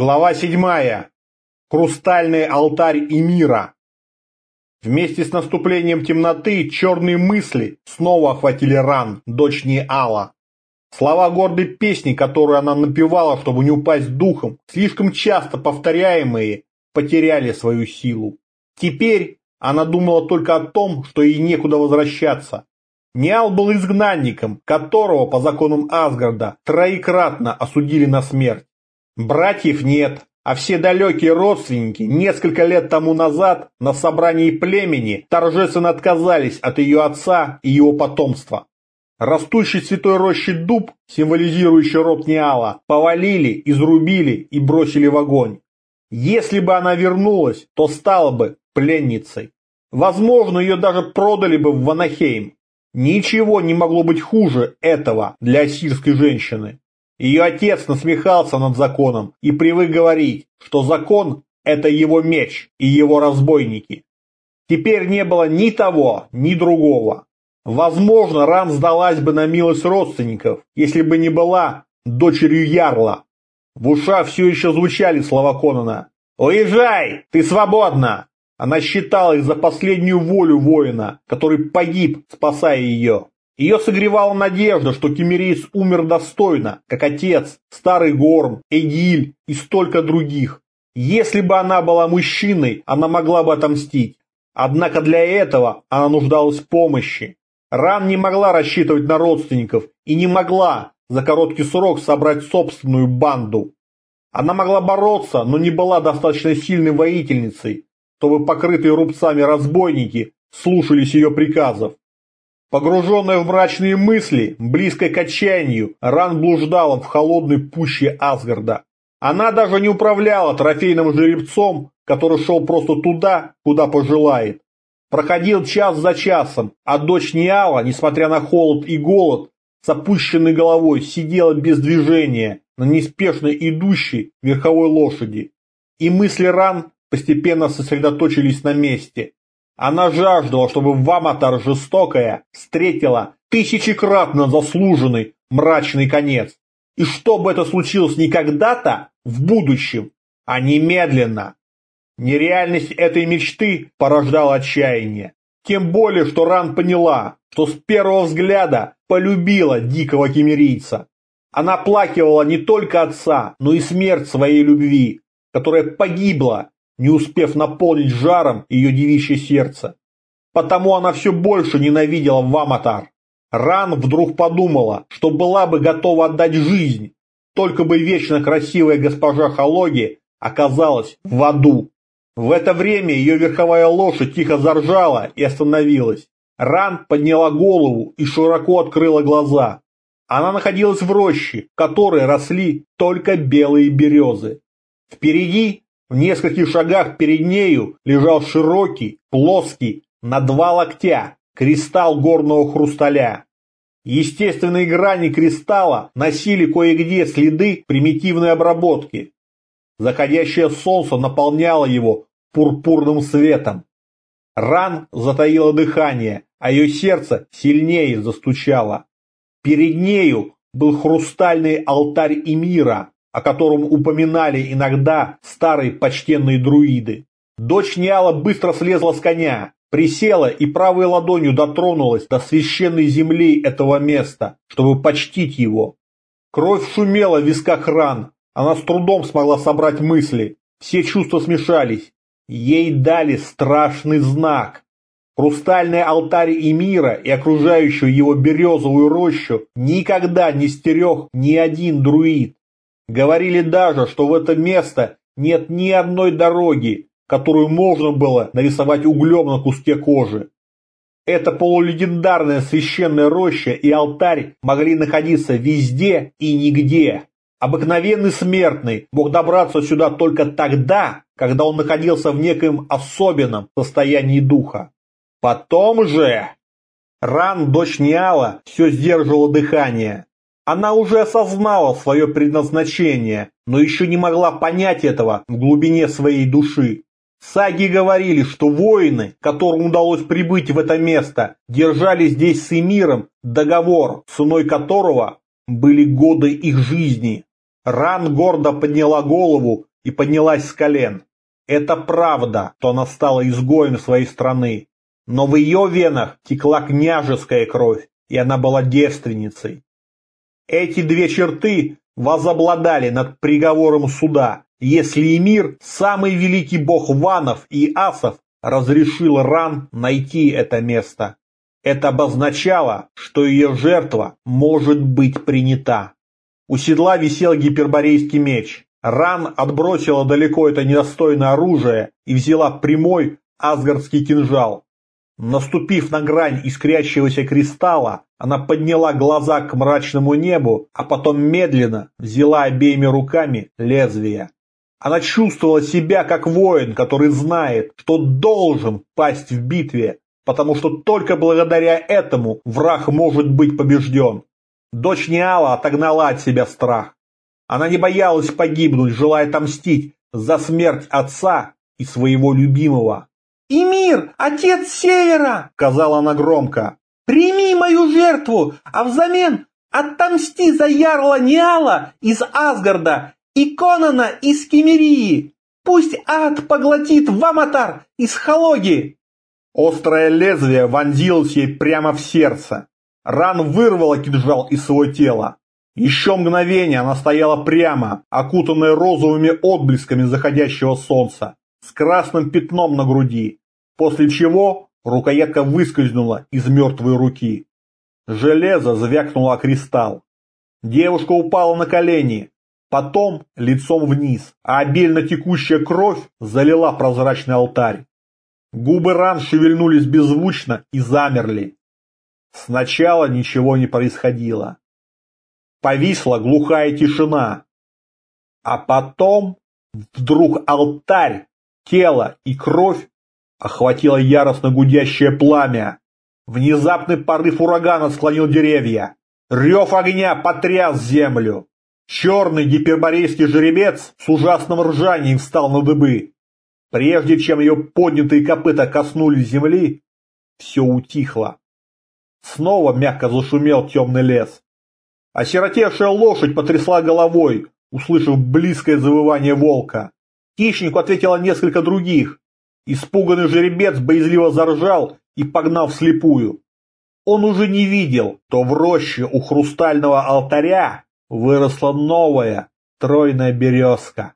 Глава седьмая. Хрустальный алтарь Эмира. Вместе с наступлением темноты черные мысли снова охватили Ран, дочь Неала. Слова гордой песни, которую она напевала, чтобы не упасть духом, слишком часто повторяемые, потеряли свою силу. Теперь она думала только о том, что ей некуда возвращаться. Ниал был изгнанником, которого по законам Асгарда троекратно осудили на смерть. Братьев нет, а все далекие родственники несколько лет тому назад на собрании племени торжественно отказались от ее отца и его потомства. Растущий святой рощи дуб, символизирующий род Ниала, повалили, изрубили и бросили в огонь. Если бы она вернулась, то стала бы пленницей. Возможно, ее даже продали бы в Ванахейм. Ничего не могло быть хуже этого для ассирской женщины. Ее отец насмехался над законом и привык говорить, что закон – это его меч и его разбойники. Теперь не было ни того, ни другого. Возможно, Ран сдалась бы на милость родственников, если бы не была дочерью Ярла. В ушах все еще звучали слова Конана. «Уезжай! Ты свободна!» Она считала их за последнюю волю воина, который погиб, спасая ее. Ее согревала надежда, что Кемерийц умер достойно, как отец, старый Горм, Эгиль и столько других. Если бы она была мужчиной, она могла бы отомстить. Однако для этого она нуждалась в помощи. Ран не могла рассчитывать на родственников и не могла за короткий срок собрать собственную банду. Она могла бороться, но не была достаточно сильной воительницей, чтобы покрытые рубцами разбойники слушались ее приказов. Погруженная в мрачные мысли, близкой к отчаянию, Ран блуждала в холодной пуще Асгарда. Она даже не управляла трофейным жеребцом, который шел просто туда, куда пожелает. Проходил час за часом, а дочь Ниала, несмотря на холод и голод, с опущенной головой сидела без движения на неспешно идущей верховой лошади. И мысли Ран постепенно сосредоточились на месте. Она жаждала, чтобы Ваматар жестокая встретила тысячекратно заслуженный мрачный конец. И чтобы это случилось не когда-то, в будущем, а немедленно. Нереальность этой мечты порождала отчаяние. Тем более, что Ран поняла, что с первого взгляда полюбила дикого кемерийца. Она плакивала не только отца, но и смерть своей любви, которая погибла не успев наполнить жаром ее девичье сердце. Потому она все больше ненавидела Ваматар. Ран вдруг подумала, что была бы готова отдать жизнь, только бы вечно красивая госпожа Халоги оказалась в аду. В это время ее верховая лошадь тихо заржала и остановилась. Ран подняла голову и широко открыла глаза. Она находилась в роще, в которой росли только белые березы. Впереди в нескольких шагах перед нею лежал широкий, плоский, на два локтя, кристалл горного хрусталя. Естественные грани кристалла носили кое-где следы примитивной обработки. Заходящее солнце наполняло его пурпурным светом. Ран затаило дыхание, а ее сердце сильнее застучало. Перед нею был хрустальный алтарь Эмира, о котором упоминали иногда старые почтенные друиды. Дочь Ниала быстро слезла с коня, присела и правой ладонью дотронулась до священной земли этого места, чтобы почтить его. Кровь шумела в висках ран, она с трудом смогла собрать мысли, все чувства смешались. Ей дали страшный знак. Хрустальный алтарь Эмира и окружающую его березовую рощу никогда не стерег ни один друид. Говорили даже, что в это место нет ни одной дороги, которую можно было нарисовать углем на куске кожи. Эта полулегендарная священная роща и алтарь могли находиться везде и нигде. Обыкновенный смертный мог добраться сюда только тогда, когда он находился в некоем особенном состоянии духа. Потом же... Ран, дочь Ниала, все сдерживала дыхание. Она уже осознала свое предназначение, но еще не могла понять этого в глубине своей души. Саги говорили, что воины, которым удалось прибыть в это место, держали здесь с Эмиром договор, ценой которого были годы их жизни. Ран гордо подняла голову и поднялась с колен. Это правда, что она стала изгоем своей страны, но в ее венах текла княжеская кровь, и она была девственницей. Эти две черты возобладали над приговором суда, если и мир, самый великий бог ванов и асов, разрешил Ран найти это место. Это обозначало, что ее жертва может быть принята. У седла висел гиперборейский меч. Ран отбросила далеко это недостойное оружие и взяла прямой асгардский кинжал. Наступив на грань искрящегося кристалла, она подняла глаза к мрачному небу, а потом медленно взяла обеими руками лезвие. Она чувствовала себя как воин, который знает, что должен пасть в битве, потому что только благодаря этому враг может быть побежден. Дочь Ниала отогнала от себя страх. Она не боялась погибнуть, желая отомстить за смерть отца и своего любимого. «Имир, отец Севера!» — сказала она громко. «Прими мою жертву, а взамен отомсти за ярла Ниала из Асгарда и Конана из Кемерии. Пусть ад поглотит Ваматар из Халоги!» Острое лезвие вонзилось ей прямо в сердце. Ран вырвала кинжал из своего тела. Еще мгновение она стояла прямо, окутанная розовыми отблесками заходящего солнца, с красным пятном на груди, после чего рукоятка выскользнула из мертвой руки. Железо звякнуло о кристалл. Девушка упала на колени, потом лицом вниз, а обильно текущая кровь залила прозрачный алтарь. Губы ран шевельнулись беззвучно и замерли. Сначала ничего не происходило. Повисла глухая тишина. А потом вдруг алтарь, тело и кровь охватило яростно гудящее пламя. Внезапный порыв урагана склонил деревья. Рев огня потряс землю. Черный гиперборейский жеребец с ужасным ржанием встал на дыбы. Прежде чем ее поднятые копыта коснулись земли, все утихло. Снова мягко зашумел темный лес. Осиротевшая лошадь потрясла головой, услышав близкое завывание волка. Хищнику ответило несколько других. Испуганный жеребец боязливо заржал и погнал вслепую. Он уже не видел, то в роще у хрустального алтаря выросла новая тройная березка.